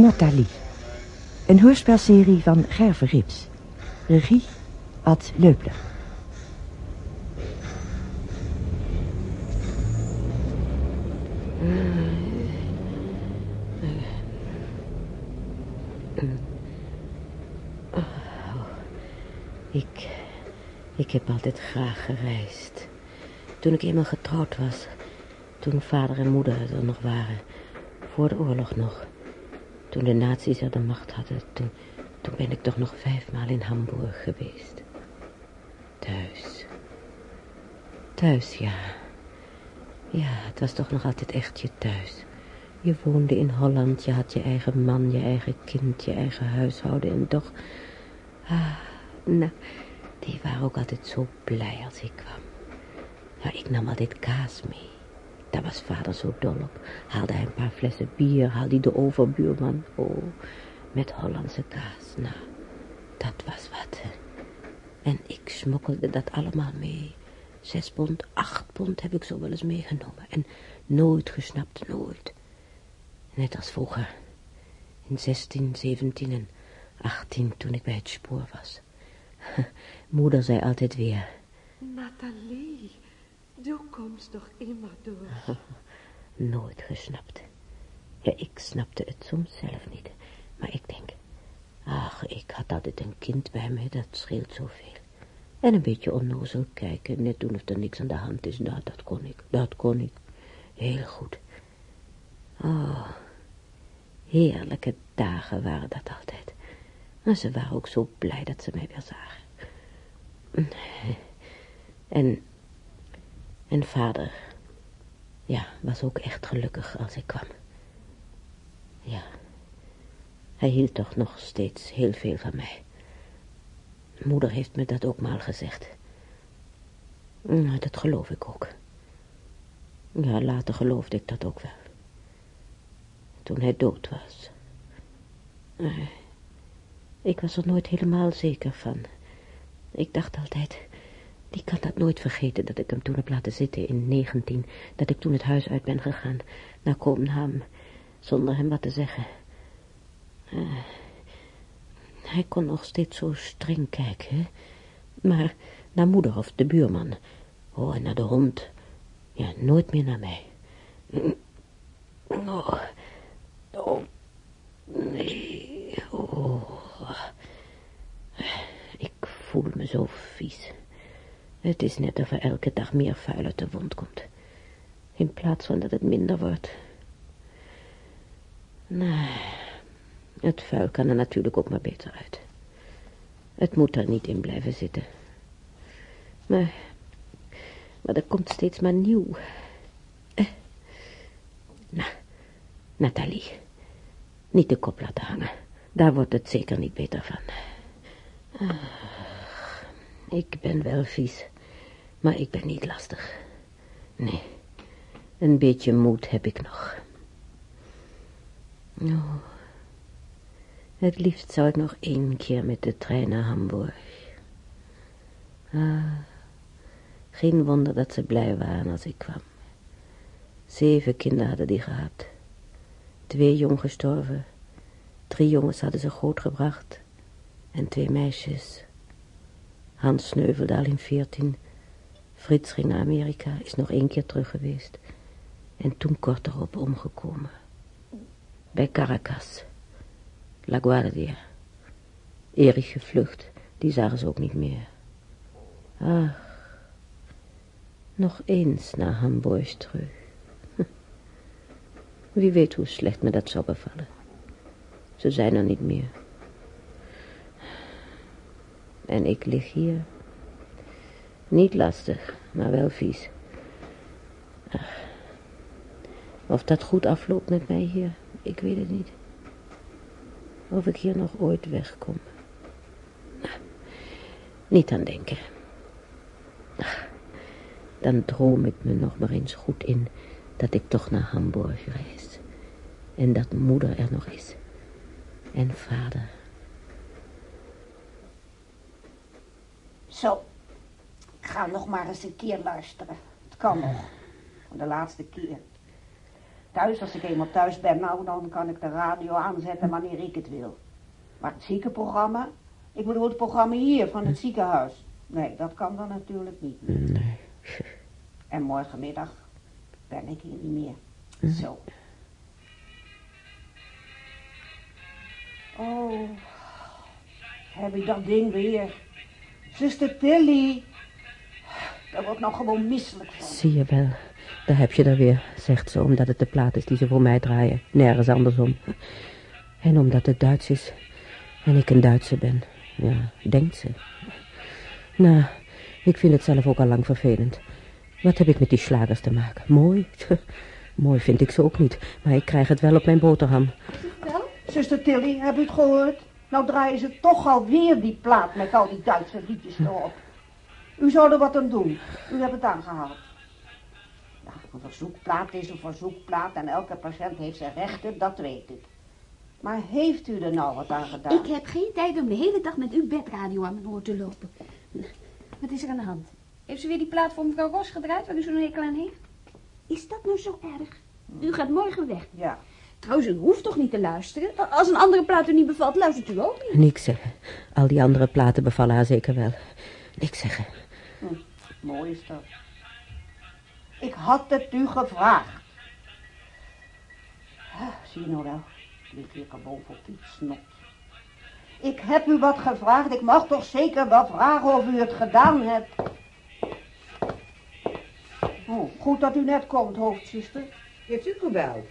Nathalie. Een hoorspelserie van Gerve Rips. Regie Ad Leupler. Ik, ik heb altijd graag gereisd. Toen ik eenmaal getrouwd was, toen vader en moeder er nog waren, voor de oorlog nog. Toen de nazi's er de macht hadden, toen, toen ben ik toch nog vijfmaal in Hamburg geweest. Thuis. Thuis, ja. Ja, het was toch nog altijd echt je thuis. Je woonde in Holland, je had je eigen man, je eigen kind, je eigen huishouden en toch... Ah, nou, die waren ook altijd zo blij als ik kwam. Ja, ik nam altijd kaas mee. Daar was vader zo dol op. Haalde hij een paar flessen bier, haalde hij de overbuurman. Oh, met Hollandse kaas. Nou, dat was wat. En ik smokkelde dat allemaal mee. Zes pond, acht pond heb ik zo wel eens meegenomen. En nooit gesnapt, nooit. Net als vroeger. In 16, 17 en 18 toen ik bij het spoor was. Moeder zei altijd weer... Nathalie, toch immer door. Nooit gesnapt. Ja, ik snapte het soms zelf niet. Maar ik denk... Ach, ik had altijd een kind bij me, dat scheelt zoveel. En een beetje onnozel kijken, net doen of er niks aan de hand is. Nou, dat kon ik, dat kon ik. Heel goed. Oh, heerlijke dagen waren dat altijd. En ze waren ook zo blij dat ze mij weer zagen. En, en vader, ja, was ook echt gelukkig als ik kwam. Ja, hij hield toch nog steeds heel veel van mij. Moeder heeft me dat ook maar gezegd. Nou, dat geloof ik ook. Ja, later geloofde ik dat ook wel. Toen hij dood was. Ik was er nooit helemaal zeker van. Ik dacht altijd, die kan dat nooit vergeten dat ik hem toen heb laten zitten in 19, dat ik toen het huis uit ben gegaan, naar Kopenhagen, zonder hem wat te zeggen. Uh, hij kon nog steeds zo streng kijken, maar naar moeder of de buurman, oh, en naar de hond, ja, nooit meer naar mij. Oh, oh, nee, oh. Voel me zo vies. Het is net of er elke dag meer vuil uit de wond komt. In plaats van dat het minder wordt. Nee, het vuil kan er natuurlijk ook maar beter uit. Het moet er niet in blijven zitten. Maar, maar er komt steeds maar nieuw. Eh. Nou, Nathalie, niet de kop laten hangen. Daar wordt het zeker niet beter van. Ah. Ik ben wel vies, maar ik ben niet lastig. Nee, een beetje moed heb ik nog. Oh, het liefst zou ik nog één keer met de trein naar Hamburg. Ah, geen wonder dat ze blij waren als ik kwam. Zeven kinderen hadden die gehad. Twee jong gestorven. Drie jongens hadden ze grootgebracht. En twee meisjes. Hans sneuvelde al in veertien. Frits ging naar Amerika, is nog één keer terug geweest. En toen kort erop omgekomen. Bij Caracas. La Guardia. Erich gevlucht, die zagen ze ook niet meer. Ach, nog eens naar Hamburg terug. Wie weet hoe slecht me dat zou bevallen. Ze zijn er niet meer. En ik lig hier. Niet lastig, maar wel vies. Of dat goed afloopt met mij hier, ik weet het niet. Of ik hier nog ooit wegkom. Nou, niet aan denken. Dan droom ik me nog maar eens goed in dat ik toch naar Hamburg reis. En dat moeder er nog is. En vader. Zo, ik ga nog maar eens een keer luisteren. Het kan nog, voor de laatste keer. thuis, als ik eenmaal thuis ben, nou, dan kan ik de radio aanzetten wanneer ik het wil. Maar het ziekenprogramma, ik bedoel het programma hier van het ziekenhuis. Nee, dat kan dan natuurlijk niet. Nee. En morgenmiddag ben ik hier niet meer. Zo. Oh, heb je dat ding weer. Zuster Tilly. Daar word ik nou gewoon misselijk van. Zie je wel, daar heb je er weer, zegt ze, omdat het de plaat is die ze voor mij draaien. Nergens andersom. En omdat het Duits is en ik een Duitser ben. Ja, denkt ze. Nou, ik vind het zelf ook al lang vervelend. Wat heb ik met die slagers te maken? Mooi? Mooi vind ik ze ook niet, maar ik krijg het wel op mijn boterham. Zuster Tilly, heb u het gehoord? Nou draaien ze toch alweer die plaat met al die Duitse liedjes erop. U zou er wat aan doen. U hebt het aangehaald. Ja, een verzoekplaat is een verzoekplaat en elke patiënt heeft zijn rechten, dat weet ik. Maar heeft u er nou wat aan gedaan? Ik heb geen tijd om de hele dag met uw bedradio aan mijn oor te lopen. Wat is er aan de hand? Heeft ze weer die plaat voor mevrouw Ros gedraaid waar u zo'n hekel aan heeft? Is dat nou zo erg? U gaat morgen weg. Ja. Trouwens, u hoeft toch niet te luisteren? Als een andere plaat u niet bevalt, luistert u ook niet. Niks zeggen. Al die andere platen bevallen haar zeker wel. Niks zeggen. Hm, mooi is dat. Ik had het u gevraagd. Ah, zie je nou wel, ik lig hier gewoon voor iets snot. Ik heb u wat gevraagd, ik mag toch zeker wel vragen of u het gedaan hebt. Oh, goed dat u net komt, hoofdzuster. Heeft u gebeld?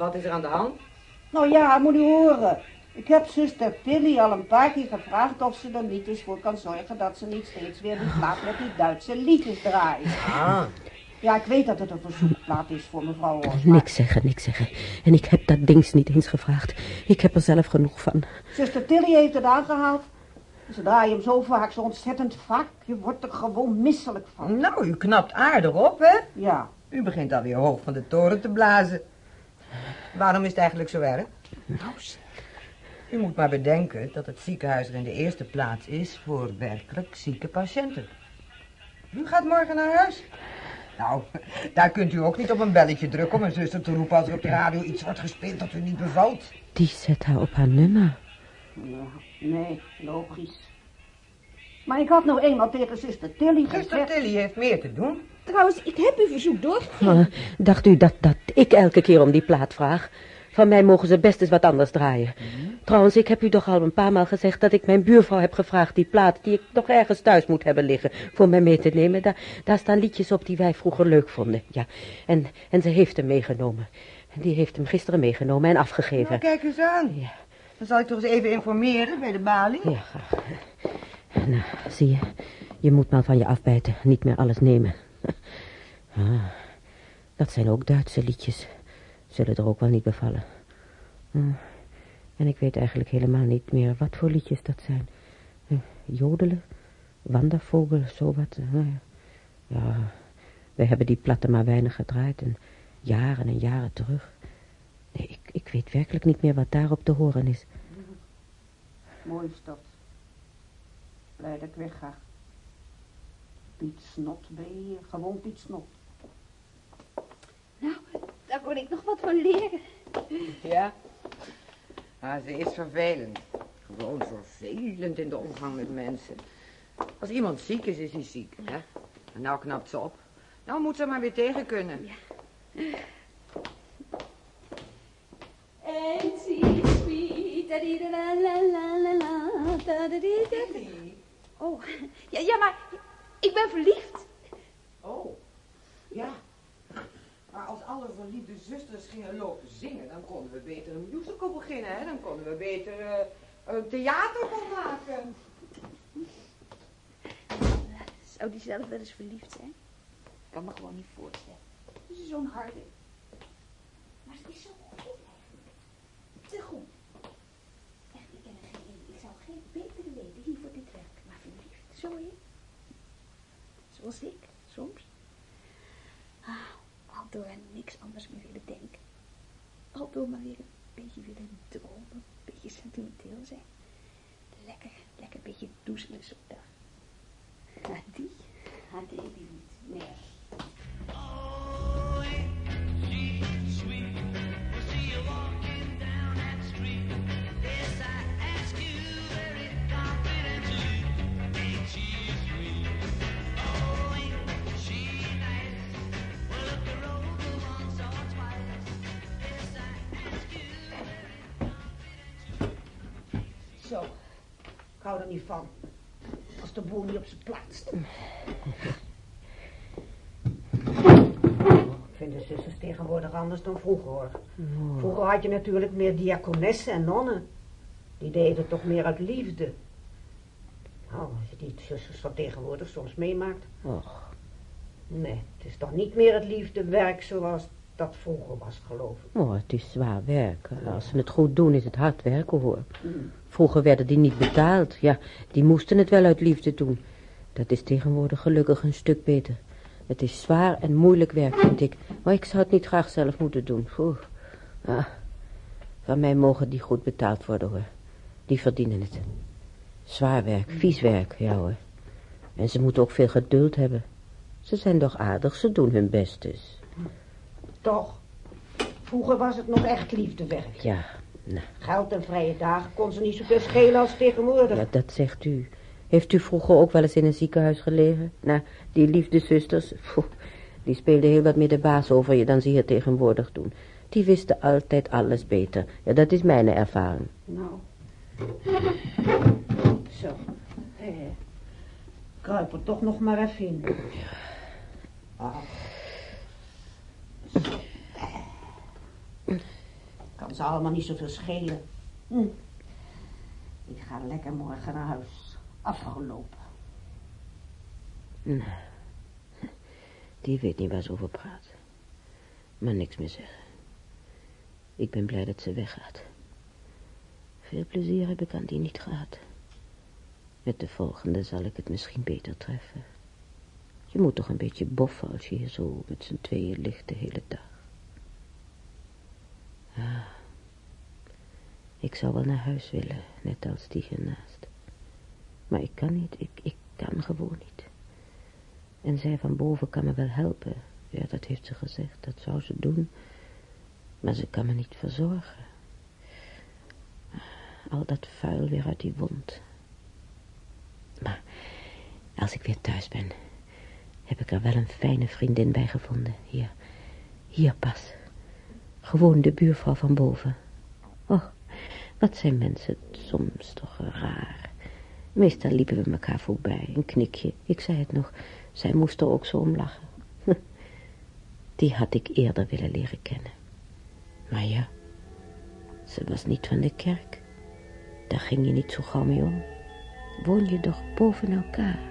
Wat is er aan de hand? Nou ja, moet u horen. Ik heb zuster Tilly al een paar keer gevraagd of ze er niet eens voor kan zorgen dat ze niet steeds weer die plaat met die Duitse liedjes draait. Ah, Ja, ik weet dat het een verzoekplaat is voor mevrouw Niks zeggen, niks zeggen. En ik heb dat dings niet eens gevraagd. Ik heb er zelf genoeg van. Zuster Tilly heeft het aangehaald. Ze draaien hem zo vaak, zo ontzettend vaak. Je wordt er gewoon misselijk van. nou, u knapt aardig op, hè? Ja, U begint alweer hoog van de toren te blazen. Waarom is het eigenlijk zo erg? Nou, U moet maar bedenken dat het ziekenhuis er in de eerste plaats is voor werkelijk zieke patiënten. U gaat morgen naar huis? Nou, daar kunt u ook niet op een belletje drukken om een zuster te roepen als er op de radio iets wordt gespeeld dat u niet bevalt. Die zet haar op haar nummer. ja, nee, logisch. Maar ik had nou eenmaal tegen zuster Tilly Zuster gezegd... Tilly heeft meer te doen. Trouwens, ik heb uw verzoek doorgegeven. Oh, dacht u dat, dat ik elke keer om die plaat vraag? Van mij mogen ze best eens wat anders draaien. Trouwens, ik heb u toch al een paar maal gezegd dat ik mijn buurvrouw heb gevraagd die plaat die ik toch ergens thuis moet hebben liggen voor mij mee te nemen. Daar, daar staan liedjes op die wij vroeger leuk vonden. Ja, en, en ze heeft hem meegenomen. En die heeft hem gisteren meegenomen en afgegeven. Nou, kijk eens aan. Ja. Dan zal ik toch eens even informeren bij de balie. Ja, graag. Nou, zie je, je moet maar van je afbijten, niet meer alles nemen. Ah, dat zijn ook Duitse liedjes. Zullen er ook wel niet bevallen. Ah, en ik weet eigenlijk helemaal niet meer wat voor liedjes dat zijn. Eh, Jodelen, wandervogel, zo wat. Nou ja. we hebben die platten maar weinig gedraaid en jaren en jaren terug. Nee, ik, ik weet werkelijk niet meer wat daarop te horen is. Mooi is dat. Blij dat ik wegga. Piet Snot ben je hier. Gewoon Piet Snot. Nou, daar kon ik nog wat van leren. Ja? Ah, ze is vervelend. Gewoon vervelend in de omgang met mensen. Als iemand ziek is, is hij ziek, hè? En nou knapt ze op. Nou moet ze maar weer tegen kunnen. En sweet, da di da la la la. Oh, ja, ja, maar ik ben verliefd. Oh, ja. Maar als alle verliefde zusters gingen lopen zingen, dan konden we beter een musical beginnen, hè? Dan konden we beter eh, een theater van maken. Zou die zelf wel eens verliefd zijn? Ik kan me gewoon niet voorstellen. Ze is zo'n harde. Maar ze is zo goed eigenlijk. Te goed. Echt, ik ken er geen. Ik zou geen betere weten hier voor dit werk. Maar verliefd, zo je? Zoals ik, soms. Ah, door aan niks anders meer willen denken. Al door maar weer een beetje willen dromen. Een beetje sentimenteel zijn. Lekker, lekker een beetje doezelen zo'n dag. Maar die, deed die niet. Nee. Hou er niet van. Als de boel niet op zijn plaats staat. Ik vind de zusters tegenwoordig anders dan vroeger hoor. Vroeger had je natuurlijk meer diakonessen en nonnen. Die deden toch meer uit liefde. Nou, als je die zusters van tegenwoordig soms meemaakt. Och, Nee, het is toch niet meer het liefdewerk zoals dat vroeger was, geloof ik. oh, het is zwaar werk. Als ze het goed doen, is het hard werken, hoor. Vroeger werden die niet betaald. Ja, die moesten het wel uit liefde doen. Dat is tegenwoordig gelukkig een stuk beter. Het is zwaar en moeilijk werk, vind ik. Maar ik zou het niet graag zelf moeten doen. Oeh. Ah, van mij mogen die goed betaald worden, hoor. Die verdienen het. Zwaar werk, vies werk, ja hoor. En ze moeten ook veel geduld hebben. Ze zijn toch aardig, ze doen hun best dus. Toch, vroeger was het nog echt liefdewerk. Ja, nou, Geld en vrije dagen kon ze niet zoveel schelen als tegenwoordig. ja, dat zegt u. Heeft u vroeger ook wel eens in een ziekenhuis gelegen? Nou, die liefdezusters, poeh, die speelden heel wat meer de baas over je dan ze hier tegenwoordig doen. Die wisten altijd alles beter. Ja, dat is mijn ervaring. Nou. Zo. Eh, kruip er toch nog maar even in. Ah. Kan ze allemaal niet zoveel schelen. Hm. Ik ga lekker morgen naar huis. Afgelopen. Nou, die weet niet waar ze over praat. Maar niks meer zeggen. Ik ben blij dat ze weggaat. Veel plezier heb ik aan die niet gehad. Met de volgende zal ik het misschien beter treffen. Je moet toch een beetje boffen als je hier zo met z'n tweeën ligt de hele dag. Ja, ik zou wel naar huis willen, net als die hiernaast. Maar ik kan niet, ik, ik kan gewoon niet. En zij van boven kan me wel helpen. Ja, dat heeft ze gezegd, dat zou ze doen. Maar ze kan me niet verzorgen. Al dat vuil weer uit die wond. Maar als ik weer thuis ben, heb ik er wel een fijne vriendin bij gevonden. Hier, hier pas. Gewoon de buurvrouw van boven. Oh, wat zijn mensen soms toch raar. Meestal liepen we elkaar voorbij, een knikje. Ik zei het nog, zij moest er ook zo om lachen. Die had ik eerder willen leren kennen. Maar ja, ze was niet van de kerk. Daar ging je niet zo gauw mee om. Woon je toch boven elkaar?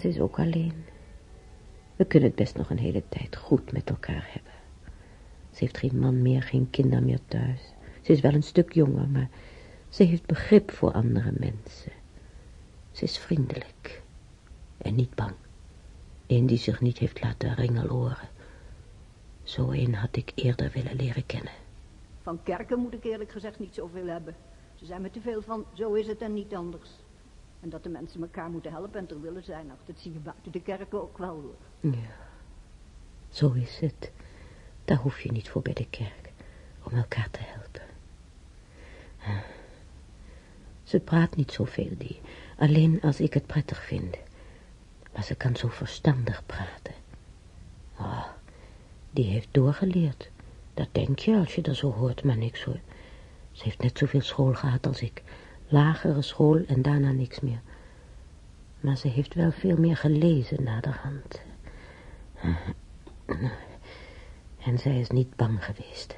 Ze is ook alleen. We kunnen het best nog een hele tijd goed met elkaar hebben. Ze heeft geen man meer, geen kinderen meer thuis. Ze is wel een stuk jonger, maar ze heeft begrip voor andere mensen. Ze is vriendelijk en niet bang. Een die zich niet heeft laten ringeloren. Zo een had ik eerder willen leren kennen. Van kerken moet ik eerlijk gezegd niet zoveel hebben. Ze zijn me te veel van, zo is het en niet anders. En dat de mensen elkaar moeten helpen en ter willen zijn, ach, dat zie je buiten de kerken ook wel hoor. Ja, zo is het. Daar hoef je niet voor bij de kerk, om elkaar te helpen. Ah. Ze praat niet zoveel, die, alleen als ik het prettig vind. Maar ze kan zo verstandig praten. Oh, die heeft doorgeleerd. Dat denk je als je dat zo hoort, maar niks hoor. Ze heeft net zoveel school gehad als ik. Lagere school en daarna niks meer. Maar ze heeft wel veel meer gelezen naderhand. En zij is niet bang geweest.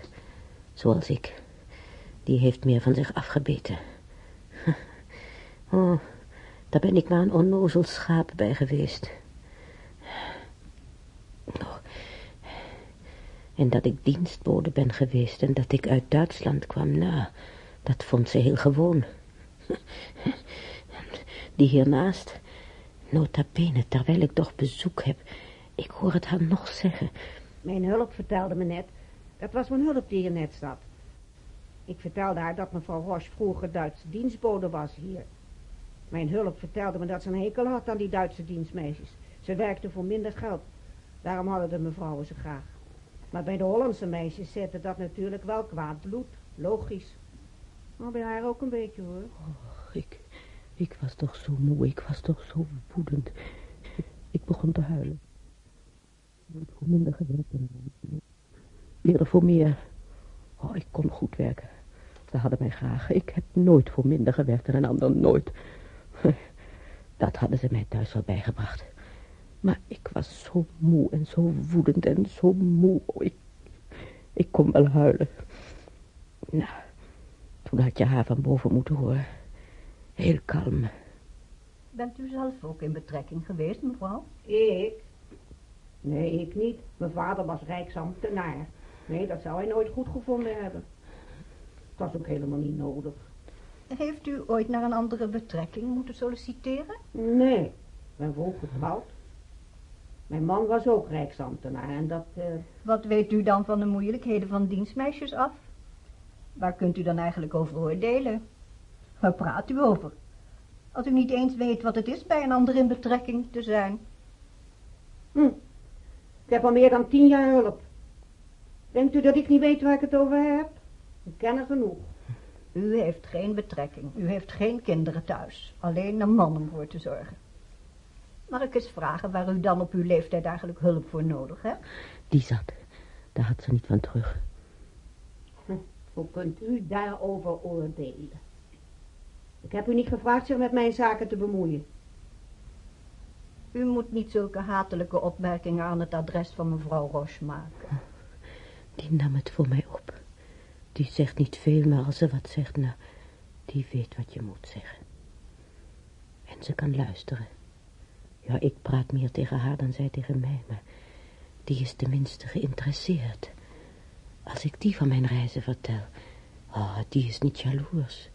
Zoals ik. Die heeft meer van zich afgebeten. Oh, daar ben ik maar een onnozel schaap bij geweest. Oh. En dat ik dienstbode ben geweest en dat ik uit Duitsland kwam, nou, dat vond ze heel gewoon. Die hiernaast, nota bene, terwijl ik toch bezoek heb, ik hoor het haar nog zeggen. Mijn hulp vertelde me net. Dat was mijn hulp die hier net zat. Ik vertelde haar dat mevrouw Roche vroeger Duitse dienstbode was hier. Mijn hulp vertelde me dat ze een hekel had aan die Duitse dienstmeisjes. Ze werkte voor minder geld. Daarom hadden de mevrouwen ze graag. Maar bij de Hollandse meisjes zette dat natuurlijk wel kwaad bloed. Logisch. Maar bij haar ook een beetje hoor. Och, ik, ik was toch zo moe, ik was toch zo woedend. Ik, begon te huilen. Hoe minder gewerkt en Eerder voor meer. Oh, ik kon goed werken. Ze hadden mij graag. Ik heb nooit voor minder gewerkt en een ander nooit. Dat hadden ze mij thuis wel bijgebracht. Maar ik was zo moe en zo woedend en zo moe. Oh, ik, ik kon wel huilen. Nou, had je haar van boven moeten horen. Heel kalm. Bent u zelf ook in betrekking geweest, mevrouw? Ik? Nee, ik niet. Mijn vader was rijksambtenaar. Nee, dat zou hij nooit goed gevonden hebben. Dat was ook helemaal niet nodig. Heeft u ooit naar een andere betrekking moeten solliciteren? Nee, ik ben vroeg getrouwd. Mijn man was ook rijksambtenaar en dat... eh, Wat weet u dan van de moeilijkheden van dienstmeisjes af? Waar kunt u dan eigenlijk over oordelen? Waar praat u over? Als u niet eens weet wat het is bij een ander in betrekking te zijn. Hm. Ik heb al meer dan tien jaar hulp. Denkt u dat ik niet weet waar ik het over heb? Ik ken er genoeg. U heeft geen betrekking. U heeft geen kinderen thuis. Alleen een man om voor te zorgen. Mag ik eens vragen waar u dan op uw leeftijd eigenlijk hulp voor nodig hebt? Die zat. Daar had ze niet van terug. Hoe kunt u daarover oordelen? Ik heb u niet gevraagd zich met mijn zaken te bemoeien. U moet niet zulke hatelijke opmerkingen aan het adres van mevrouw Roche maken. Die nam het voor mij op. Die zegt niet veel, maar als ze wat zegt, nou, die weet wat je moet zeggen. En ze kan luisteren. Ja, ik praat meer tegen haar dan zij tegen mij, maar die is tenminste geïnteresseerd. Als ik die van mijn reizen vertel, oh, die is niet jaloers.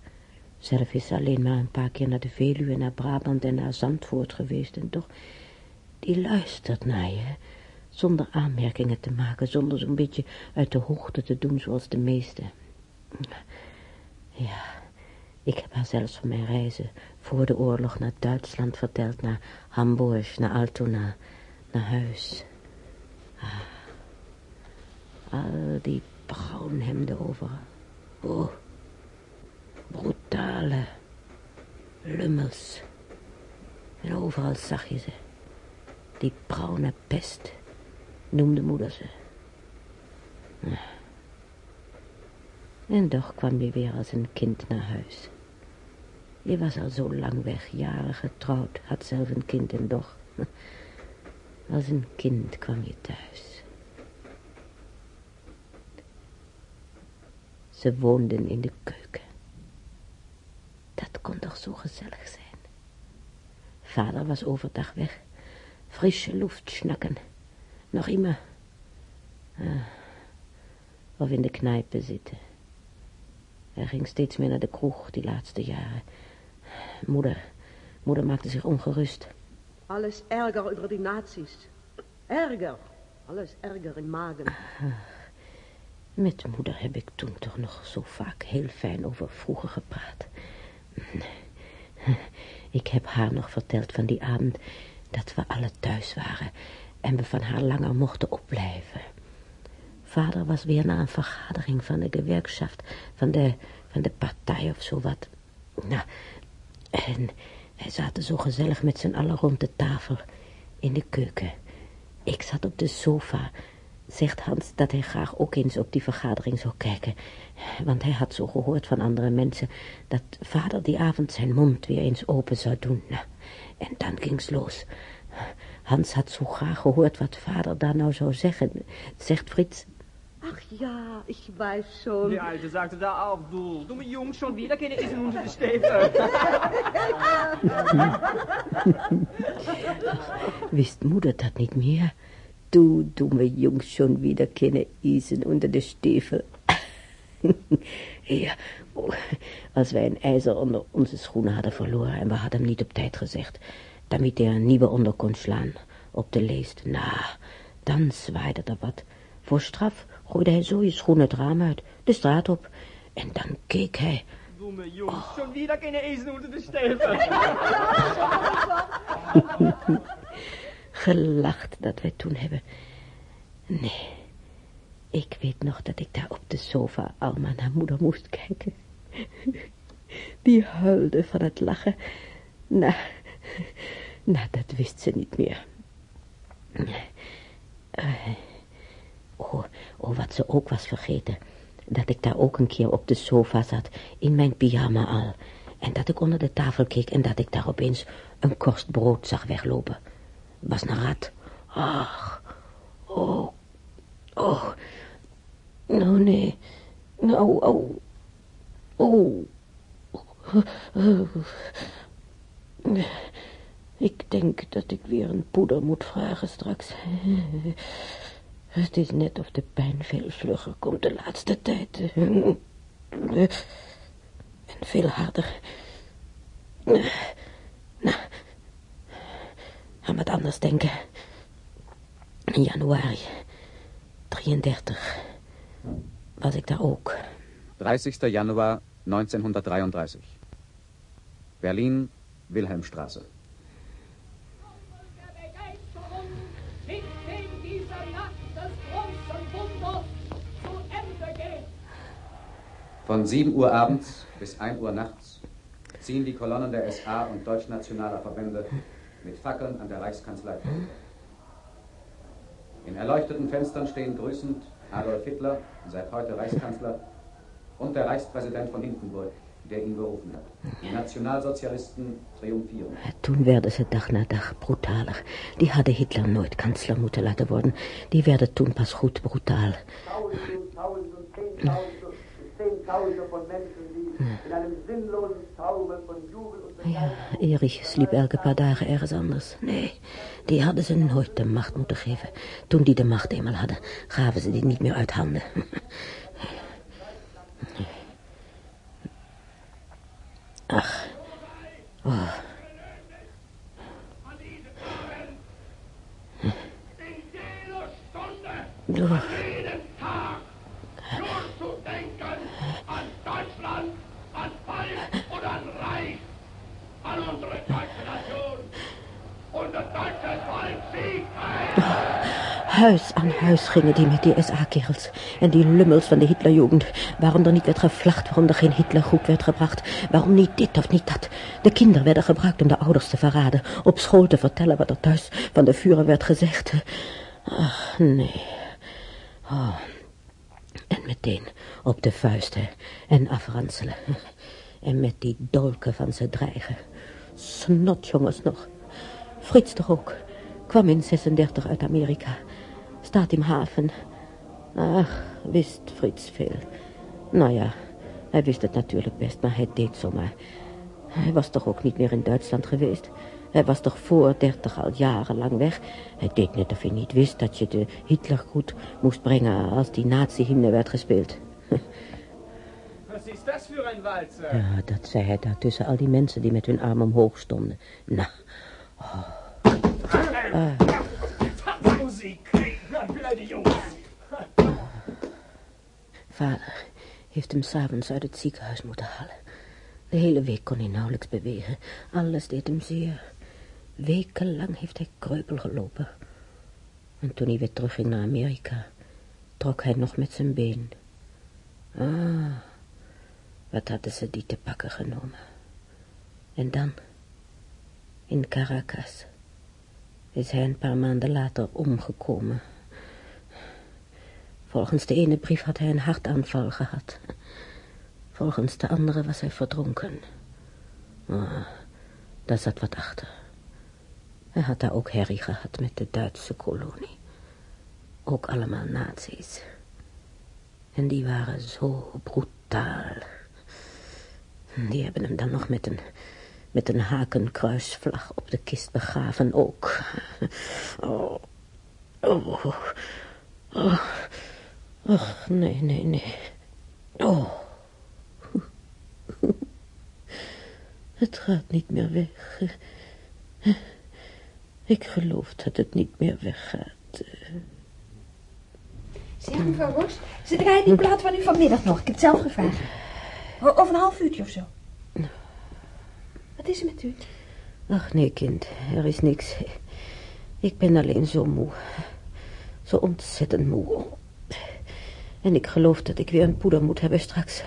Zelf is ze alleen maar een paar keer naar de Veluwe, naar Brabant en naar Zandvoort geweest en toch, die luistert naar je, zonder aanmerkingen te maken, zonder zo'n beetje uit de hoogte te doen zoals de meesten. Ja, ik heb haar zelfs van mijn reizen voor de oorlog naar Duitsland verteld, naar Hamburg, naar Altona, naar huis. Ah, al die bruinhemden overal. Oh, brutale lummels. En overal zag je ze. Die bruine pest, noemde moeder ze. En toch kwam je weer als een kind naar huis. Je was al zo lang weg, jaren getrouwd, had zelf een kind en doch. Als een kind kwam je thuis. Ze woonden in de keuken. Dat kon toch zo gezellig zijn. Vader was overdag weg. Frisse lucht snakken. Nog immer. Ah. Of in de knijpen zitten. Hij ging steeds meer naar de kroeg die laatste jaren. Moeder, moeder maakte zich ongerust. Alles erger over die nazi's. Erger. Alles erger in magen. Met moeder heb ik toen toch nog zo vaak heel fijn over vroeger gepraat. Ik heb haar nog verteld van die avond dat we alle thuis waren en we van haar langer mochten opblijven. Vader was weer naar een vergadering van de gewerkschaft, van de, van de partij of zo wat. Nou, en wij zaten zo gezellig met z'n allen rond de tafel in de keuken. Ik zat op de sofa. Zegt Hans dat hij graag ook eens op die vergadering zou kijken. Want hij had zo gehoord van andere mensen dat vader die avond zijn mond weer eens open zou doen. En dan ging's los. Hans had zo graag gehoord wat vader daar nou zou zeggen. Zegt Frits, Ach ja, ich weiß schon. Die Alte sagte da auch, du dumme Jungs, schon wieder keine Essen unter die Stäbe. wist moeder dat niet meer? Du dumme Jungs, schon wieder keine Isen unter de Stiefel. ja, oh, als wij een ijzer onder onze schoenen hadden verloren en we hadden hem niet op tijd gezegd, damit hij een nieuwe onder kon slaan op de leest. Nou, dan zwaaide er wat. Voor straf gooide hij zo je schoenen het raam uit, de straat op. En dan keek hij. Dumme Jungs, schon wieder keine Essen unter die Stäbe. Gelacht dat wij toen hebben. Nee, ik weet nog dat ik daar op de sofa allemaal naar moeder moest kijken. Die huilde van het lachen. Nou, nou dat wist ze niet meer. Eh, Oh, oh, wat ze ook was vergeten. Dat ik daar ook een keer op de sofa zat, in mijn pyjama al. En dat ik onder de tafel keek en dat ik daar opeens een korst brood zag weglopen. Was een rat. Ach, oh, oh. Nou, nee. Nou, oh, oh. Ik denk dat ik weer een poeder moet vragen straks. Het is net of de pijn veel vlugger komt de laatste tijd. En veel harder. Nou, aan wat anders denken. In januari 33 was ik daar ook. 30. Januar 1933. Berlin, Wilhelmstraße. Von 7 Uhr abends bis 1 Uhr nachts ziehen die Kolonnen der SA und deutschnationaler Verbände mit Fackeln an der Reichskanzlei. In erleuchteten Fenstern stehen grüßend Adolf Hitler, seit heute Reichskanzler, und der Reichspräsident von Hindenburg, der ihn berufen hat. Die Nationalsozialisten triumphieren. Toen werden ze dag na dag brutaler. Die hadden Hitler nooit kansler moeten laten worden. Die werden toen pas goed brutaal. Tausend, tausend und zehntausende, zehntausende von Menschen, die in einem sinnlosen Taumel von Jubel und Ja, Erich sliep elke paar dagen ergens anders. Nee, die hadden ze nooit de macht moeten geven. Toen die de macht eenmaal hadden, gaven ze die niet meer uit handen. Ach, oh. In Huis aan huis gingen die met die SA-kerels. En die lummels van de Hitlerjugend. Waarom er niet werd gevlacht, waarom er geen Hitlergroep werd gebracht. Waarom niet dit of niet dat. De kinderen werden gebruikt om de ouders te verraden. Op school te vertellen wat er thuis van de Führer werd gezegd. Ach, nee. Oh. En meteen op de vuisten en afranselen. En met die dolken van ze dreigen. Snotjongens nog. Frits toch ook. Kwam in 36 uit Amerika. Staat im haven. Ach, wist Frits veel. Nou ja, hij wist het natuurlijk best, maar hij deed zomaar. Hij was toch ook niet meer in Duitsland geweest. Hij was toch voor dertig al jarenlang weg. Hij deed net of hij niet wist dat je de Hitlergroet moest brengen als die nazi-hymne werd gespeeld. Was ist das für ein Walzer? Ja, dat zei hij daar tussen al die mensen die met hun arm omhoog stonden. Nou, Musik. Blöde Jungs. Vader heeft hem s'avonds uit het ziekenhuis moeten halen. De hele week kon hij nauwelijks bewegen. Alles deed hem zeer. Wekenlang heeft hij kreupel gelopen. En toen hij weer terugging naar Amerika, trok hij nog met zijn been. Ah, wat hadden ze die te pakken genomen. En dan, in Caracas, is hij een paar maanden later omgekomen. Volgens de ene brief had hij een hartaanval gehad. Volgens de andere was hij verdronken. Maar daar zat wat achter. Hij had daar ook herrie gehad met de Duitse kolonie. Ook allemaal nazi's. En die waren zo brutaal. Die hebben hem dan nog met een, met een hakenkruisvlag op de kist begraven ook. Oh, oh, oh. Och, nee, nee, nee. Oh. Het gaat niet meer weg. Ik geloof dat het niet meer weggaat. Zeg, mevrouw Roos, ze draaien die plaat van u vanmiddag nog. Ik heb het zelf gevraagd. Over een half uurtje of zo. Wat is er met u? Ach nee, kind, er is niks. Ik ben alleen zo moe. Zo ontzettend moe. En ik geloof dat ik weer een poeder moet hebben straks.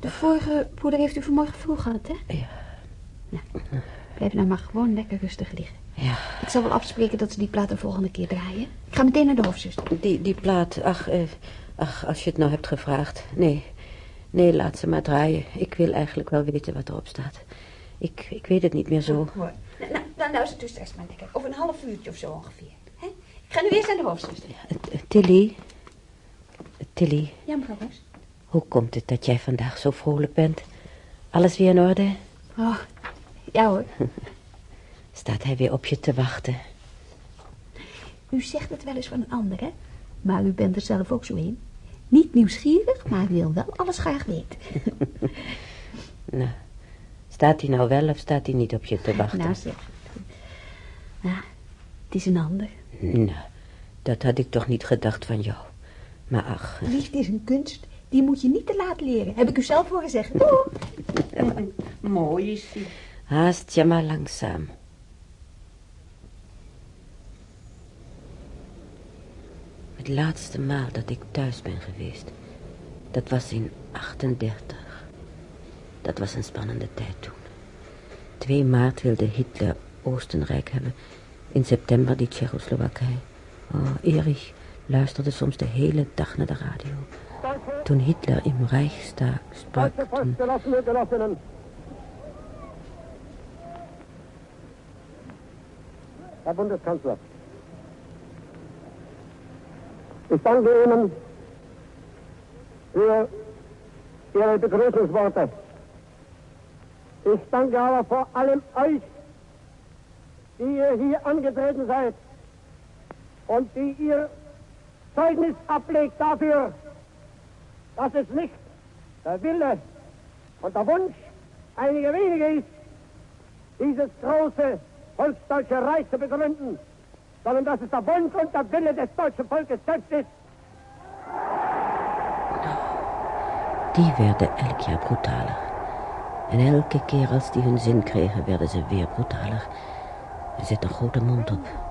De vorige poeder heeft u vanmorgen vroeg gehad, hè? Ja. Nou, blijf nou maar gewoon lekker rustig liggen. Ja. Ik zal wel afspreken dat ze die plaat de volgende keer draaien. Ik ga meteen naar de hoofdzuster. Die, die plaat, ach, eh, ach, als je het nou hebt gevraagd. Nee, nee, laat ze maar draaien. Ik wil eigenlijk wel weten wat erop staat. Ik, ik weet het niet meer zo. Nou, nou, nou, nou is het dus stress maar lekker. Over een half uurtje of zo ongeveer. Hè? Ik ga nu eerst naar de hoofdzuster. Tilly? Tilly, Ja, mevrouw Roos. hoe komt het dat jij vandaag zo vrolijk bent? Alles weer in orde? Oh, ja hoor. Staat hij weer op je te wachten? U zegt het wel eens van een ander, hè? Maar u bent er zelf ook zo in. Niet nieuwsgierig, maar wil wel alles graag weten. Nou, staat hij nou wel of staat hij niet op je te wachten? Nou zeg. Ja, het is een ander. Nou, dat had ik toch niet gedacht van jou. Maar ach, Liefde is een kunst. Die moet je niet te laat leren. Heb ik u zelf horen zeggen. Mooi is die. haast je maar langzaam. Het laatste maal dat ik thuis ben geweest, dat was in 38. Dat was een spannende tijd toen. 2 maart wilde Hitler Oostenrijk hebben. In september die Tsjechoslowakije. Oh, Erich luisterde soms de hele dag naar de radio. Toen Hitler im Reichstag sprak, toen... Herr Bundeskanzler, ich danke Ihnen für Ihre Begrüßungsworte. Ich danke aber vor allem euch, die ihr hier angetreten seid und die ihr Zeugnis ablegt dafür, dass es nicht der Wille und der Wunsch einiger wenige ist, dieses große volksdeutsche Reich zu begründen, sondern dass es der Wunsch und der Wille des deutschen Volkes selbst ist. Die werden elk jaar brutaler. En elke keer als die hun zin kregen, werden ze weer brutaler. Hij zet een grote mond op.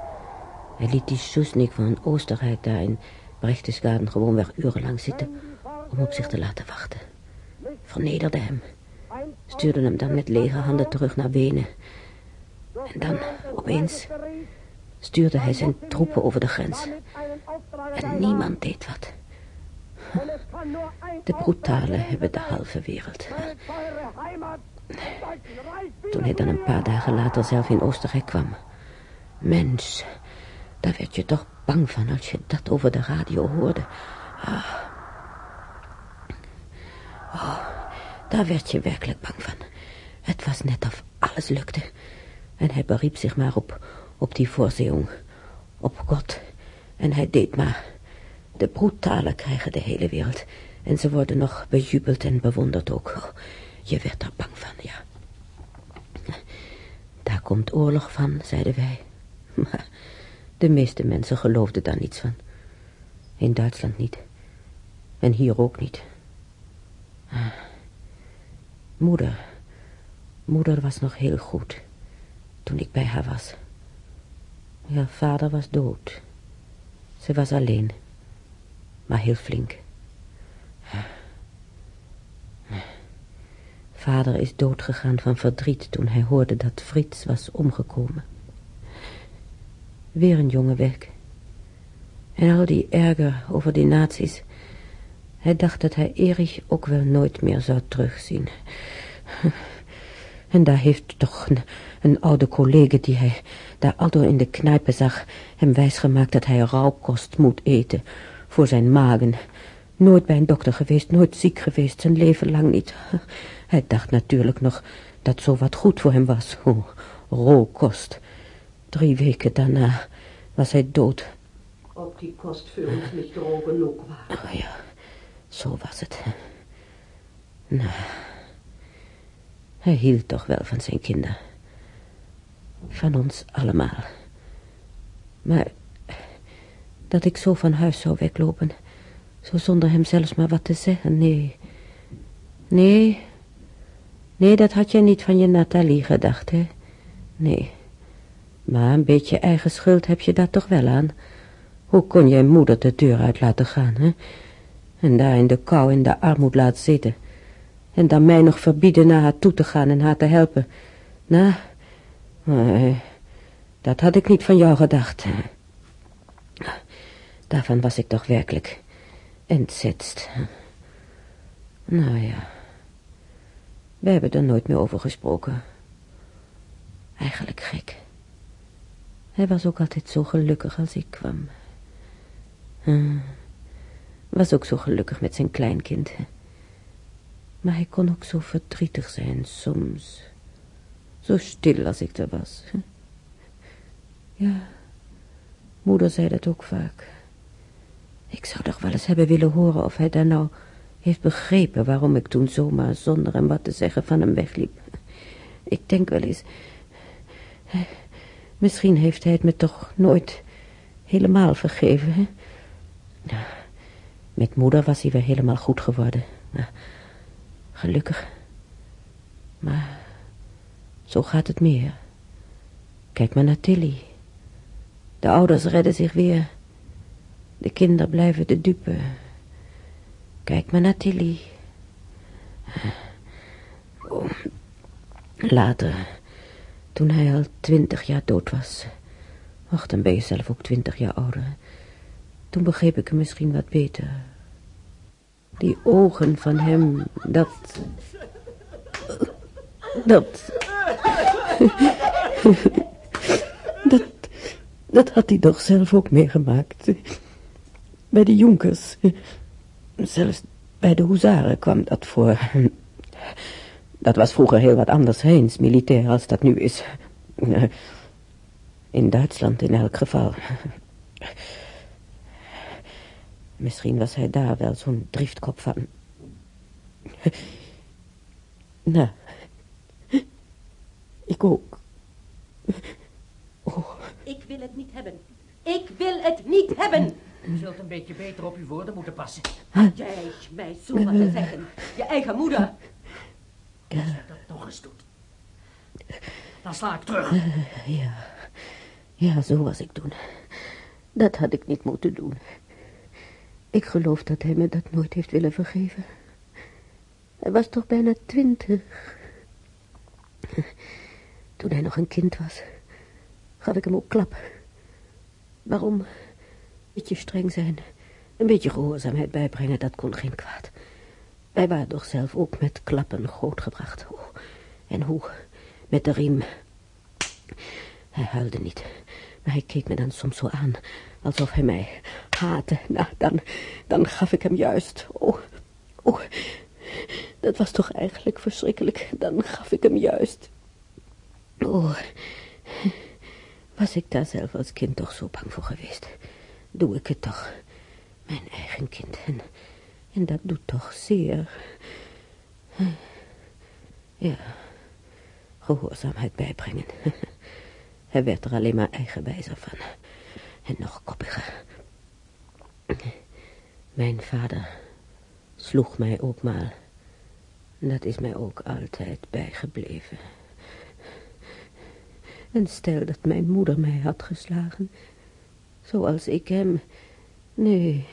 Hij liet die Soesnik van Oostenrijk daar in Berchtesgaden gewoonweg urenlang zitten om op zich te laten wachten. Vernederde hem. Stuurde hem dan met lege handen terug naar Wenen. En dan, opeens, stuurde hij zijn troepen over de grens. En niemand deed wat. De brutalen hebben de halve wereld. Toen hij dan een paar dagen later zelf in Oostenrijk kwam. Mens, daar werd je toch bang van als je dat over de radio hoorde. Ah. Oh, daar werd je werkelijk bang van. Het was net of alles lukte. En hij beriep zich maar op, op die Voorzeeung, op God. En hij deed maar. De brutalen krijgen de hele wereld. En ze worden nog bejubeld en bewonderd ook. Oh, je werd er bang van, ja. Daar komt oorlog van, zeiden wij. Maar de meeste mensen geloofden daar niets van. In Duitsland niet. En hier ook niet. Ah. Moeder. Moeder was nog heel goed. Toen ik bij haar was. Ja, vader was dood. Ze was alleen. Maar heel flink. Vader is doodgegaan van verdriet toen hij hoorde dat Frits was omgekomen. Weer een jonge weg. En al die erger over die nazi's. Hij dacht dat hij Erich ook wel nooit meer zou terugzien. En daar heeft toch een, oude collega die hij daar aldoor in de knijpen zag... hem wijsgemaakt dat hij rauwkost moet eten voor zijn magen. Nooit bij een dokter geweest, nooit ziek geweest, zijn leven lang niet. Hij dacht natuurlijk nog dat zo wat goed voor hem was. Oh, rauwkost. Drie weken daarna was hij dood. Ob die Kost für uns nicht roh genug war. Oh ja, zo was het. Nou, hij hield toch wel van zijn kinderen. Van ons allemaal. Maar dat ik zo van huis zou weglopen, zo zonder hem zelfs maar wat te zeggen, nee. Nee, nee, dat had je niet van je Nathalie gedacht, hè? Nee. Maar een beetje eigen schuld heb je daar toch wel aan. Hoe kon je moeder de deur uit laten gaan, hè? En daar in de kou in de armoed laten zitten. En dan mij nog verbieden naar haar toe te gaan en haar te helpen. Nou, nee, Dat had ik niet van jou gedacht. Daarvan was ik toch werkelijk entzetst. Nou ja, we hebben er nooit meer over gesproken. Eigenlijk gek. Hij was ook altijd zo gelukkig als ik kwam. Hm. Was ook zo gelukkig met zijn kleinkind. Maar hij kon ook zo verdrietig zijn soms. Zo stil als ik er was. Ja, moeder zei dat ook vaak. Ik zou toch wel eens hebben willen horen of hij daar nou heeft begrepen waarom ik toen zomaar zonder hem wat te zeggen van hem wegliep. Ik denk wel eens... Misschien heeft hij het me toch nooit helemaal vergeven, hè? met moeder was hij weer helemaal goed geworden. gelukkig. Maar zo gaat het meer. Kijk maar naar Tilly. De ouders redden zich weer. De kinderen blijven de dupe. Kijk maar naar Tilly. Later, toen hij al twintig jaar dood was. Och, dan ben je zelf ook twintig jaar ouder. Toen begreep ik hem misschien wat beter. Die ogen van hem, dat... Dat... Dat, dat had hij toch zelf ook meegemaakt. Bij de Jonkers. Zelfs bij de Huzaren kwam dat voor. Dat was vroeger heel wat anders heens, militair, als dat nu is. In Duitsland in elk geval. Misschien was hij daar wel zo'n driftkop van. Nou, ik ook. Oh. Ik wil het niet hebben. Ik wil het niet hebben. U zult een beetje beter op uw woorden moeten passen. Jij mij zo wat te zeggen. Je eigen moeder. Als u dat nog eens doet, dan sla ik terug. Ja, ja, zo was ik toen. Dat had ik niet moeten doen. Ik geloof dat hij me dat nooit heeft willen vergeven. Hij was toch bijna twintig. Toen hij nog een kind was, gaf ik hem ook klap. Waarom? Een beetje streng zijn, een beetje gehoorzaamheid bijbrengen, dat kon geen kwaad. Wij waren toch zelf ook met klappen grootgebracht. Oh, en hoe? Met de riem. Hij huilde niet, maar hij keek me dan soms zo aan, alsof hij mij haatte. Nou, dan, dan gaf ik hem juist. Oh, oh, dat was toch eigenlijk verschrikkelijk. Dan gaf ik hem juist. Oh, was ik daar zelf als kind toch zo bang voor geweest. Doe ik het toch. Mijn eigen kind. En, en dat doet toch zeer. Ja, gehoorzaamheid bijbrengen. Hij werd er alleen maar eigenwijzer van. En nog koppiger. Mijn vader sloeg mij ook maar. Dat is mij ook altijd bijgebleven. En stel dat mijn moeder mij had geslagen, zoals ik hem. Nee,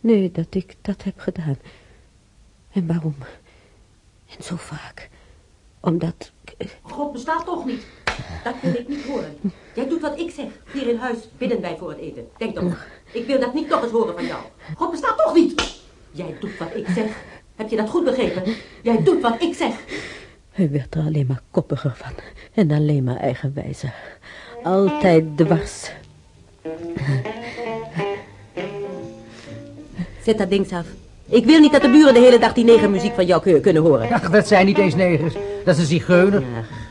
nee, dat ik dat heb gedaan. En waarom? En zo vaak. Omdat... God bestaat toch niet. Dat wil ik niet horen. Jij doet wat ik zeg. Hier in huis bidden wij voor het eten. Denk toch. Ik wil dat niet nog eens horen van jou. God bestaat toch niet. Jij doet wat ik zeg. Heb je dat goed begrepen? Jij doet wat ik zeg. Hij werd er alleen maar koppiger van. En alleen maar eigenwijzer. Altijd dwars. Zet dat ding af. Ik wil niet dat de buren de hele dag die negermuziek van jou kunnen horen. Ach, dat zijn niet eens negers. Dat is een zigeuner.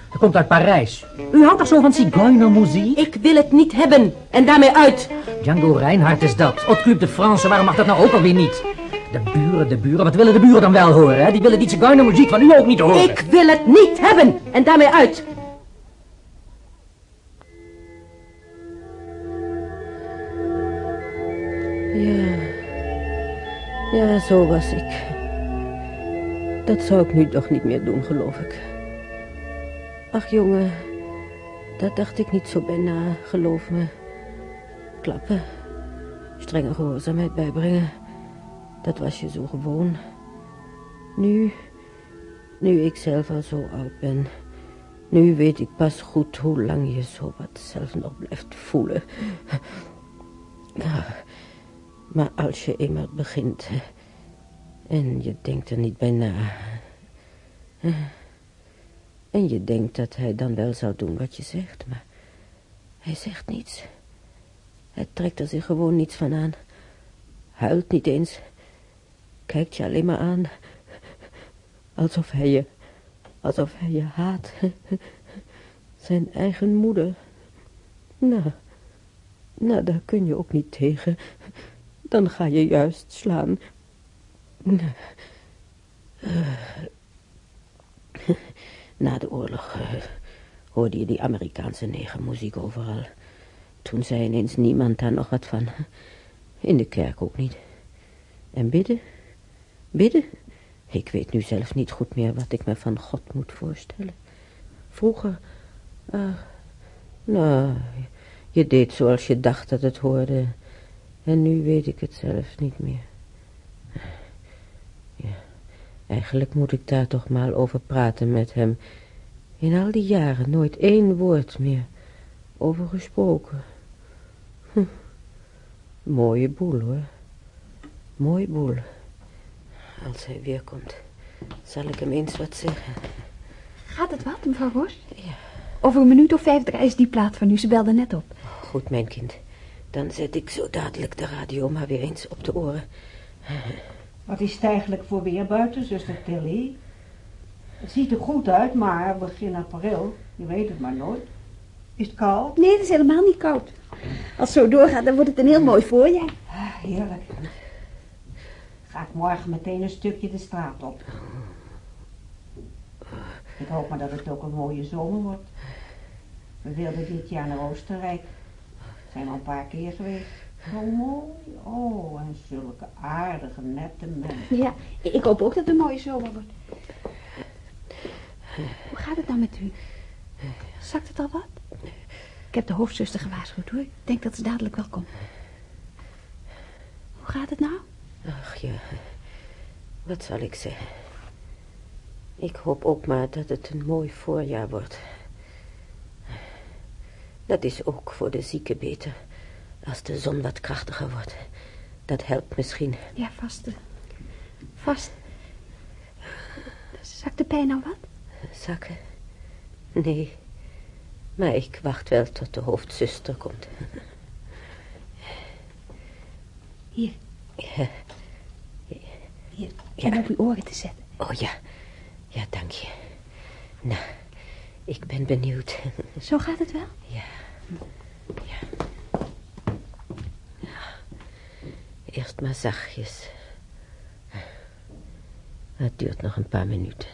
Dat komt uit Parijs. U houdt toch zo van zigeunermuziek? Ik wil het niet hebben. En daarmee uit. Django Reinhardt is dat. Club de France, waarom mag dat nou ook alweer niet? De buren, de buren. Wat willen de buren dan wel horen, hè? Die willen die zigeunermuziek van u ook niet horen. Ik wil het niet hebben. En daarmee uit. Zo was ik. Dat zou ik nu toch niet meer doen, geloof ik. Ach, jongen, dat dacht ik niet zo bijna, geloof me. Klappen, strenge gehoorzaamheid bijbrengen, dat was je zo gewoon. Nu, nu ik zelf al zo oud ben, Nu weet ik pas goed hoe lang je zo wat zelf nog blijft voelen. Maar als je eenmaal begint en je denkt er niet bij na. En je denkt dat hij dan wel zou doen wat je zegt, maar hij zegt niets. Hij trekt er zich gewoon niets van aan. Huilt niet eens. Kijkt je alleen maar aan. Alsof hij je, alsof hij je haat. Zijn eigen moeder. Nou, nou, daar kun je ook niet tegen. Dan ga je juist slaan. Eh, Na de oorlog eh, hoorde je die Amerikaanse negermuziek overal. Toen zei ineens niemand daar nog wat van. In de kerk ook niet. En bidden? Bidden? Ik weet nu zelf niet goed meer wat ik me van God moet voorstellen. Vroeger, ah, nou, je deed zoals je dacht dat het hoorde. En nu weet ik het zelf niet meer. Ja, eigenlijk moet ik daar toch maar over praten met hem. In al die jaren nooit één woord meer over gesproken. Hm. Mooie boel, hoor. Mooi boel. Als hij weer komt, zal ik hem eens wat zeggen. Gaat het wat, mevrouw Ros? Ja. Over een minuut of vijf draait die plaat van u. Ze belde net op. Goed, mijn kind. Dan zet ik zo dadelijk de radio maar weer eens op de oren. Wat is het eigenlijk voor weer buiten, zuster Tilly? Het ziet er goed uit, maar begin april, je weet het maar nooit. Is het koud? Nee, het is helemaal niet koud. Als het zo doorgaat, dan wordt het een heel mooi voorjaar. Ah, heerlijk. Ga ik morgen meteen een stukje de straat op. Ik hoop maar dat het ook een mooie zomer wordt. We wilden dit jaar naar Oostenrijk. Zijn al een paar keer geweest. Zo mooi. Oh, en zulke aardige, nette mensen. Ja, ik hoop ook dat het een mooie zomer wordt. Hoe gaat het nou met u? Zakt het al wat? Ik heb de hoofdzuster gewaarschuwd hoor. Ik denk dat ze dadelijk wel komt. Hoe gaat het nou? Ach ja, wat zal ik zeggen? Ik hoop ook maar dat het een mooi voorjaar wordt. Dat is ook voor de zieke beter. Als de zon wat krachtiger wordt. Dat helpt misschien. Ja, vast. Vast. Zakt de pijn nou wat? Zakken? Nee. Maar ik wacht wel tot de hoofdzuster komt. Hier, Ja, hier. Om op uw oren te zetten. oh ja. Ja, dank je. Nou, ik ben benieuwd. Zo gaat het wel? Ja. Ja. Eerst maar zachtjes. Het duurt nog een paar minuten.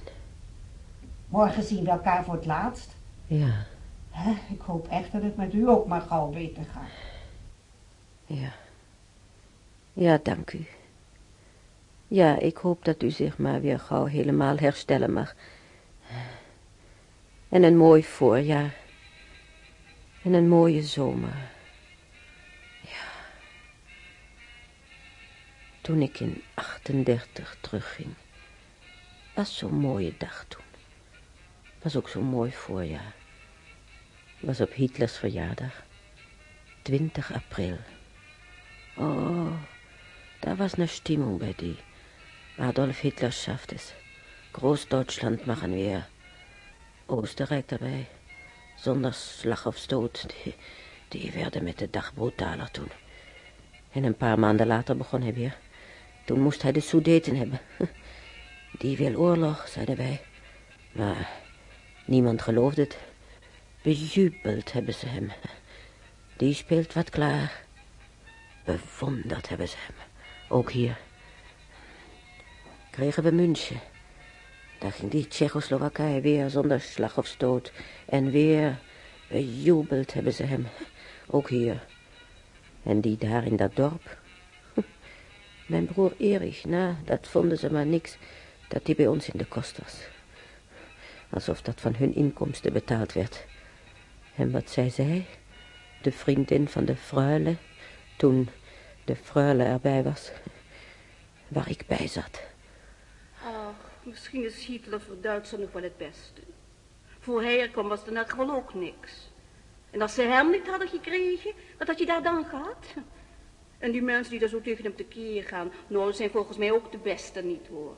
Morgen zien we elkaar voor het laatst. Ja, Ik hoop echt dat het met u ook maar gauw beter gaat. ja. Ja, dank u. Ja, ik hoop dat u zich maar weer gauw helemaal herstellen mag. En een mooi voorjaar. En een mooie zomer. Toen ik in 38 terugging. Was zo'n mooie dag toen. Was ook zo'n mooi voorjaar. Was op Hitlers verjaardag. 20 april. Oh, da was eine Stimmung bei die. Adolf Hitler schafft es. Großdeutschland machen wir. Oostenrijk daarbij. Zonder slag of stoot. Die, die werden met de dag brutaler toen. En een paar maanden later begon hij weer. Toen moest hij de Sudeten hebben. Die wil oorlog, zeiden wij. Maar niemand geloofde het. Bejubeld hebben ze hem. Die speelt wat klaar. Bewonderd hebben ze hem. Ook hier. Kregen we München. Daar ging die Tsjechoslowakije weer zonder slag of stoot. En weer bejubeld hebben ze hem. Ook hier. En die daar in dat dorp. Mijn broer Erich, nou, dat vonden ze maar niks. Dat die bij ons in de kost was. Alsof dat van hun inkomsten betaald werd. En wat zei zij? De vriendin van de freule. Toen de freule erbij was. Waar ik bij zat. Misschien is Hitler voor Duitsland nog wel het beste. Voor hij er kwam was er net gewoon ook niks. En als ze hem niet hadden gekregen, wat had je daar dan gehad? En die mensen die er zo tegen hem tekeer gaan, nou, zijn volgens mij ook de beste niet, hoor.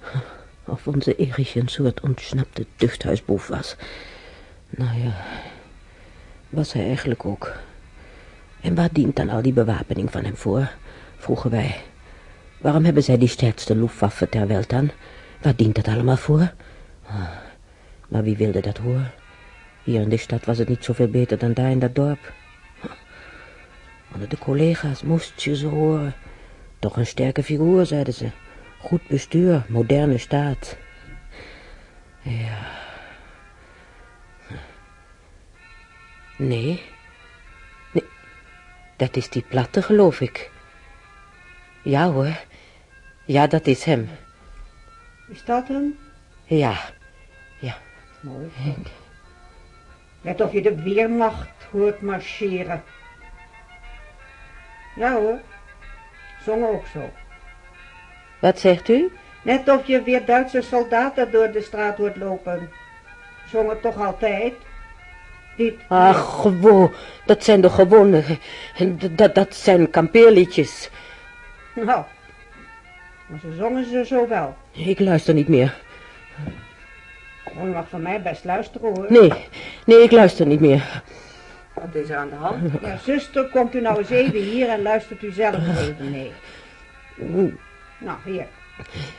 Of onze Erich een soort ontsnapte tuchthuisboef was. Nou ja, was hij eigenlijk ook. En waar dient dan al die bewapening van hem voor? Vroegen wij. Waarom hebben zij die sterkste Luftwaffe ter wereld dan? Waar dient dat allemaal voor? Ah, maar wie wilde dat horen? Hier in de stad was het niet zoveel beter dan daar in dat dorp. Onder de collega's moest je ze horen. Toch een sterke figuur, zeiden ze. Goed bestuur, moderne staat. Ja. Nee. Nee. Dat is die platte, geloof ik. Ja hoor. Ja, dat is hem. Is dat hem? Ja. Ja. Mooi. Net of je de weermacht hoort marcheren. Ja hoor. Zong ook zo. Wat zegt u? Net of je weer Duitse soldaten door de straat hoort lopen. Zongen toch altijd? Dit. Ach, gewoon. Dat zijn de gewone. Dat, dat zijn kampeerliedjes. Nou, maar ze zongen ze zo wel. Ik luister niet meer. Je mag van mij best luisteren hoor. Nee, nee, ik luister niet meer. Wat is er aan de hand? Ja, zuster, komt u nou eens even hier en luistert u zelf even mee. Nou, hier.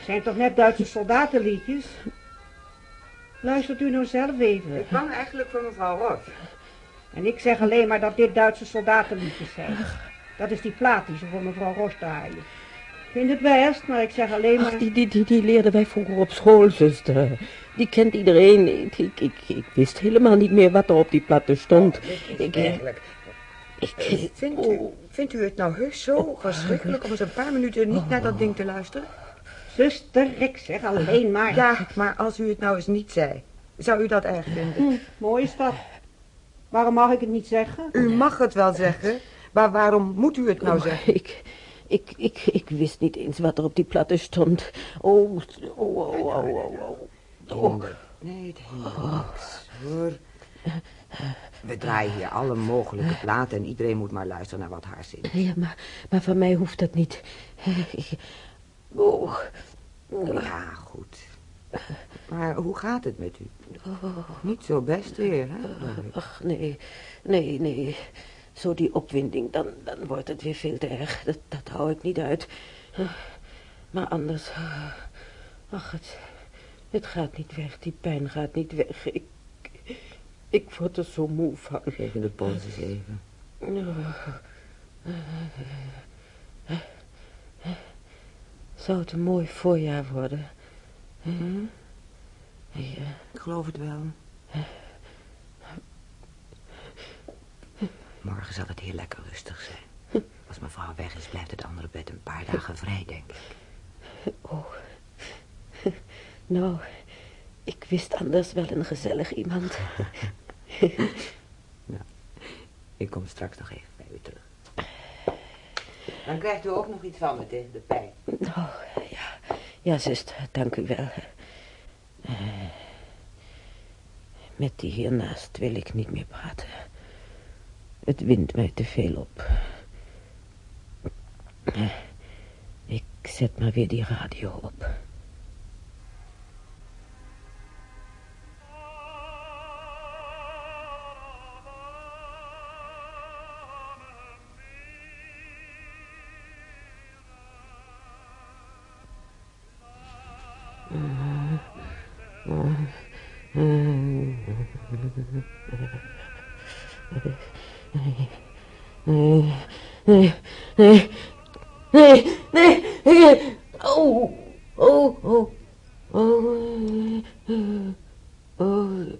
Zijn toch net Duitse soldatenliedjes? Luistert u nou zelf even. Ik kwam eigenlijk voor mevrouw Ros. En ik zeg alleen maar dat dit Duitse soldatenliedjes zijn. Dat is die plaat die ze voor mevrouw Ros draaien. Ik vind het best, maar ik zeg alleen maar... Ach, die, die, die, die leerden wij vroeger op school, zuster. Die kent iedereen. Ik, ik, ik, ik wist helemaal niet meer wat er op die platte stond. Ik, eigenlijk... Ik, vindt, u, vindt u het nou heus zo verschrikkelijk om eens een paar minuten niet naar dat ding te luisteren? Zuster, ik zeg alleen maar... Ja, maar als u het nou eens niet zei, zou u dat erg vinden? Hm, mooi is dat. Waarom mag ik het niet zeggen? U mag het wel zeggen, maar waarom moet u het nou Oh, zeggen? Ik, ik, ik, ik wist niet eens wat er op die platte stond. Oh, oh, oh, oh, oh, oh. oh. Nee, het niks, hoor. We draaien hier alle mogelijke platen en iedereen moet maar luisteren naar wat haar zin is. Ja, maar, maar van mij hoeft dat niet. Oh. Ja, goed. Maar hoe gaat het met u? Niet zo best weer, hè? Ach, nee, nee, nee. Zo die opwinding, dan, dan wordt het weer veel te erg. Dat, dat hou ik niet uit. Maar anders... Ach, het, het gaat niet weg. Die pijn gaat niet weg. Ik, ik word er zo moe van. Geef me de pols eens even. Zou het een mooi voorjaar worden? Hm? Ja. Ik geloof het wel. Morgen zal het hier lekker rustig zijn. Als mevrouw weg is, blijft het andere bed een paar dagen vrij, denk ik. Oh. Nou, ik wist anders wel een gezellig iemand. nou, ik kom straks nog even bij u terug. Dan krijgt u ook nog iets van me tegen de pijn. Oh, ja. Ja, zuster, dank u wel. Uh, met die hiernaast wil ik niet meer praten. Het wint mij te veel op. Uh, ik zet maar weer die radio op. Nee, nee, nee, nee, nee, nee. Oh, oh, oh, oh, oh,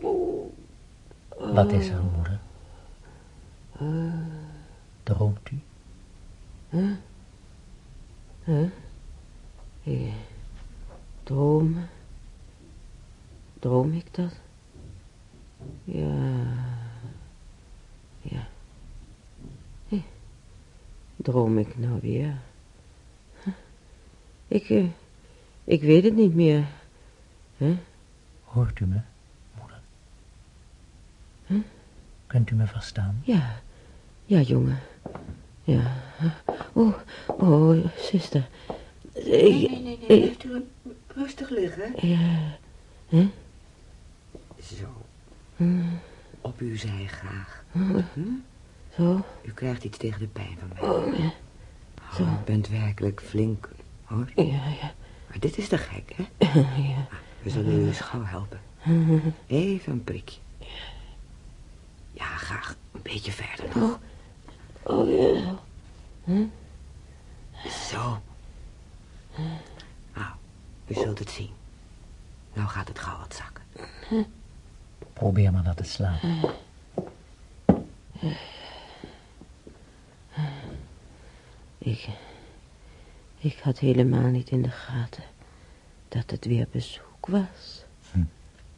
oh. Wat is er, moeder? Droomt u? Huh? Huh? Ja. Dromen? Droom ik dat? Ja. Ja. Hé. Droom ik nou weer? Ik, uh, ik weet het niet meer. Huh? Hoort u me, moeder? Hm? Kunt u me verstaan? Ja, ja, jongen. Ja. Oh, oh, zuster. Nee, nee, nee, nee. Blijft u rustig liggen. Ja. Hè? Zo. Hm. Op uw zij graag. Hm. Hm? Zo. U krijgt iets tegen de pijn van mij. Oh, ja. Zo. u bent werkelijk flink, hoor. Ja, ja. Maar dit is te gek, hè? Ja. We zullen u eens gauw helpen. Even een prikje. Ja, graag. Een beetje verder nog. Oh, oh ja. Hm? Zo. Nou, u zult het zien. Nou gaat het gauw wat zakken. Probeer maar wat te slapen. Ik, ik had helemaal niet in de gaten dat het weer bezoek was. Hm,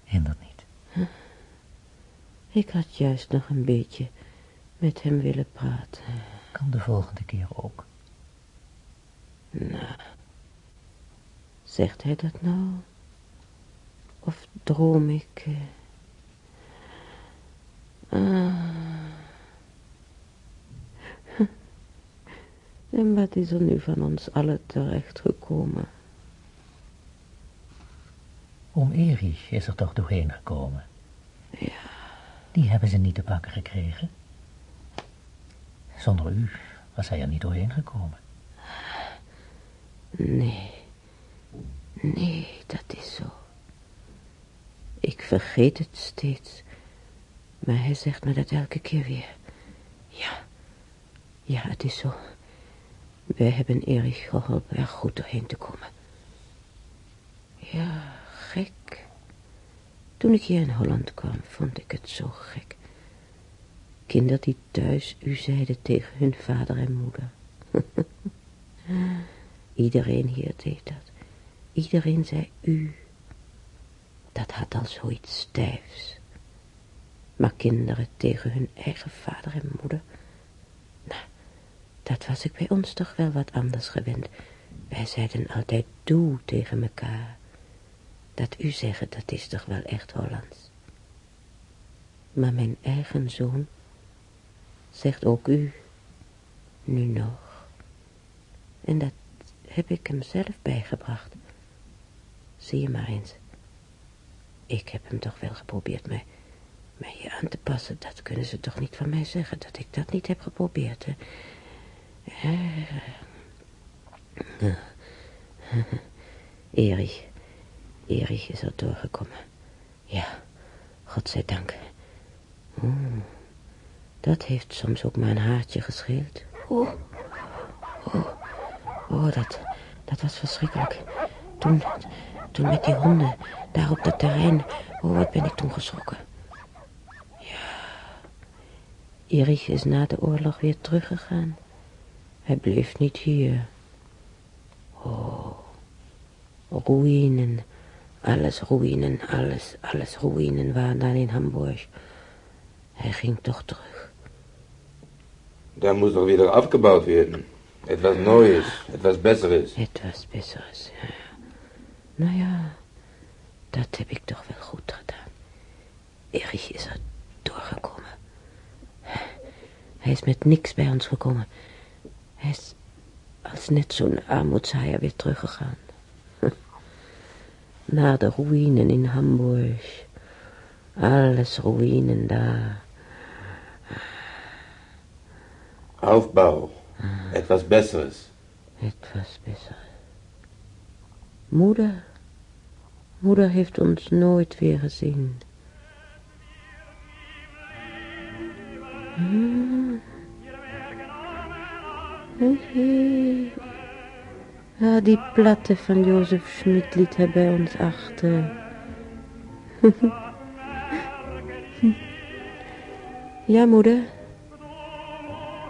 hindert niet. Ik had juist nog een beetje met hem willen praten. Kan de volgende keer ook. Nou, zegt hij dat nou? Of droom ik? eh? Ah. En wat is er nu van ons allen terecht gekomen? Oom Erich is er toch doorheen gekomen. Ja. Die hebben ze niet te pakken gekregen. Zonder u was hij er niet doorheen gekomen. Nee. Nee, dat is zo. Ik vergeet het steeds. Maar hij zegt me dat elke keer weer. Ja. Ja, het is zo. Wij hebben Erich geholpen er goed doorheen te komen. Ja, gek. Toen ik hier in Holland kwam, vond ik het zo gek. Kinderen die thuis u zeiden tegen hun vader en moeder. Iedereen hier deed dat. Iedereen zei u. Dat had al zoiets stijfs. Maar kinderen tegen hun eigen vader en moeder. Nou, dat was ik bij ons toch wel wat anders gewend. Wij zeiden altijd doe tegen elkaar. Dat u zeggen, dat is toch wel echt Hollands. Maar mijn eigen zoon zegt ook u, nu nog. En dat heb ik hem zelf bijgebracht. Zie je maar eens. Ik heb hem toch wel geprobeerd mij, mij hier aan te passen. Dat kunnen ze toch niet van mij zeggen, dat ik dat niet heb geprobeerd. Hè? Ja. Erich, Erich is er doorgekomen. Ja, godzijdank. Hmm, dat heeft soms ook een haartje gescheeld. Oh, oh, oh dat, dat was verschrikkelijk. Toen, toen met die honden, daar op dat terrein, oh, wat ben ik toen geschrokken. Ja, Erich is na de oorlog weer teruggegaan. Hij bleef niet hier. Oh, ruïnen, alles ruïnen, alles, alles ruïnen waren dan in Hamburg. Hij ging toch terug. Da muss doch wieder aufgebaut werden. Etwas Neues, etwas Besseres. Etwas Besseres, ja. Nou ja, dat heb ik toch wel goed gedaan. Erich is er doorgekomen. Hij is met niks bij ons gekomen. Hij is als net zo'n armoedzaaier weer teruggegaan. Naar de ruïnen in Hamburg. Alles ruïnen daar. Aufbau, etwas Besseres. Etwas besser. Moeder, moeder heeft ons nooit weer gezien. Hmm. Ja, die platte van Jozef Schmid liet hij bij ons achter. ja, moeder.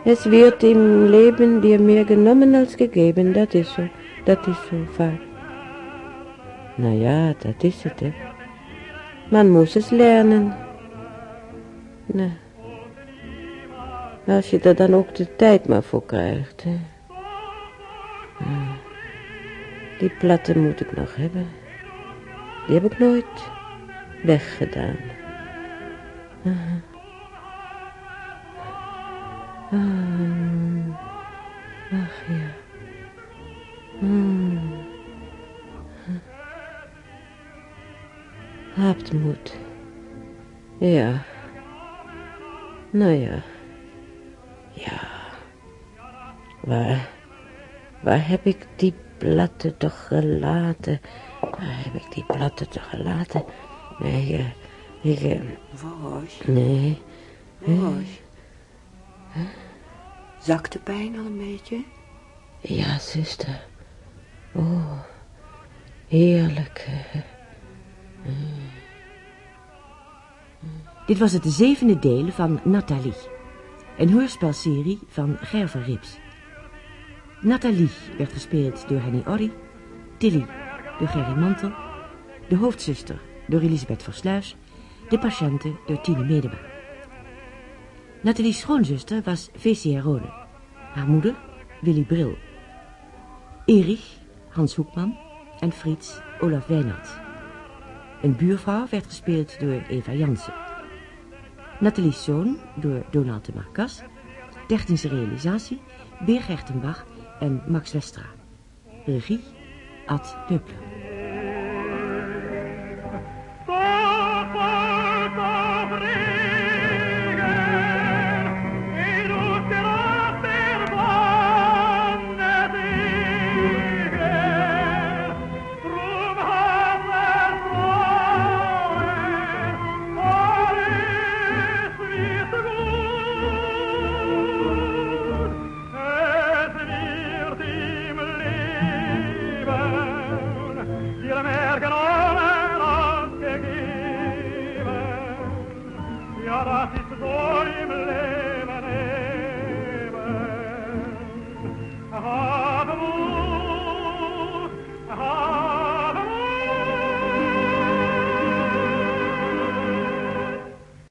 Es wird im Leben dir mehr genommen als gegeben, dat is zo. Dat is zo vaak. Nou ja, dat is het, hè. Man moest het leren. Nou. Als je er dan ook de tijd maar voor krijgt, hè. Die platten moet ik nog hebben. Die heb ik nooit. weggedaan. Ah. Ah. Ach ja. Hmm. Hebt moed. Ja. Nou ja. Ja. Waar, waar heb ik die platten toch gelaten? Waar heb ik die platten toch gelaten? Nee, ik... ik eh, Roos, nee. Roos. Zakt de pijn al een beetje? Ja, zuster. Oh, heerlijk. Dit was het zevende deel van Nathalie. Een hoorspelserie van Gerver Rips. Nathalie werd gespeeld door Henny Orry. Tilly door Gerry Mantel. De hoofdzuster door Elisabeth Versluis. De patiënte door Tine Medema. Nathalie's schoonzuster was Vecia Rode. Haar moeder Willy Bril. Erich Hans Hoekman en Frits Olaf Wijnald. Een buurvrouw werd gespeeld door Eva Jansen. Nathalie's zoon door Donald de Marcas. Technische realisatie Beer Gertenbach en Max Westra. Regie Ad Peupler.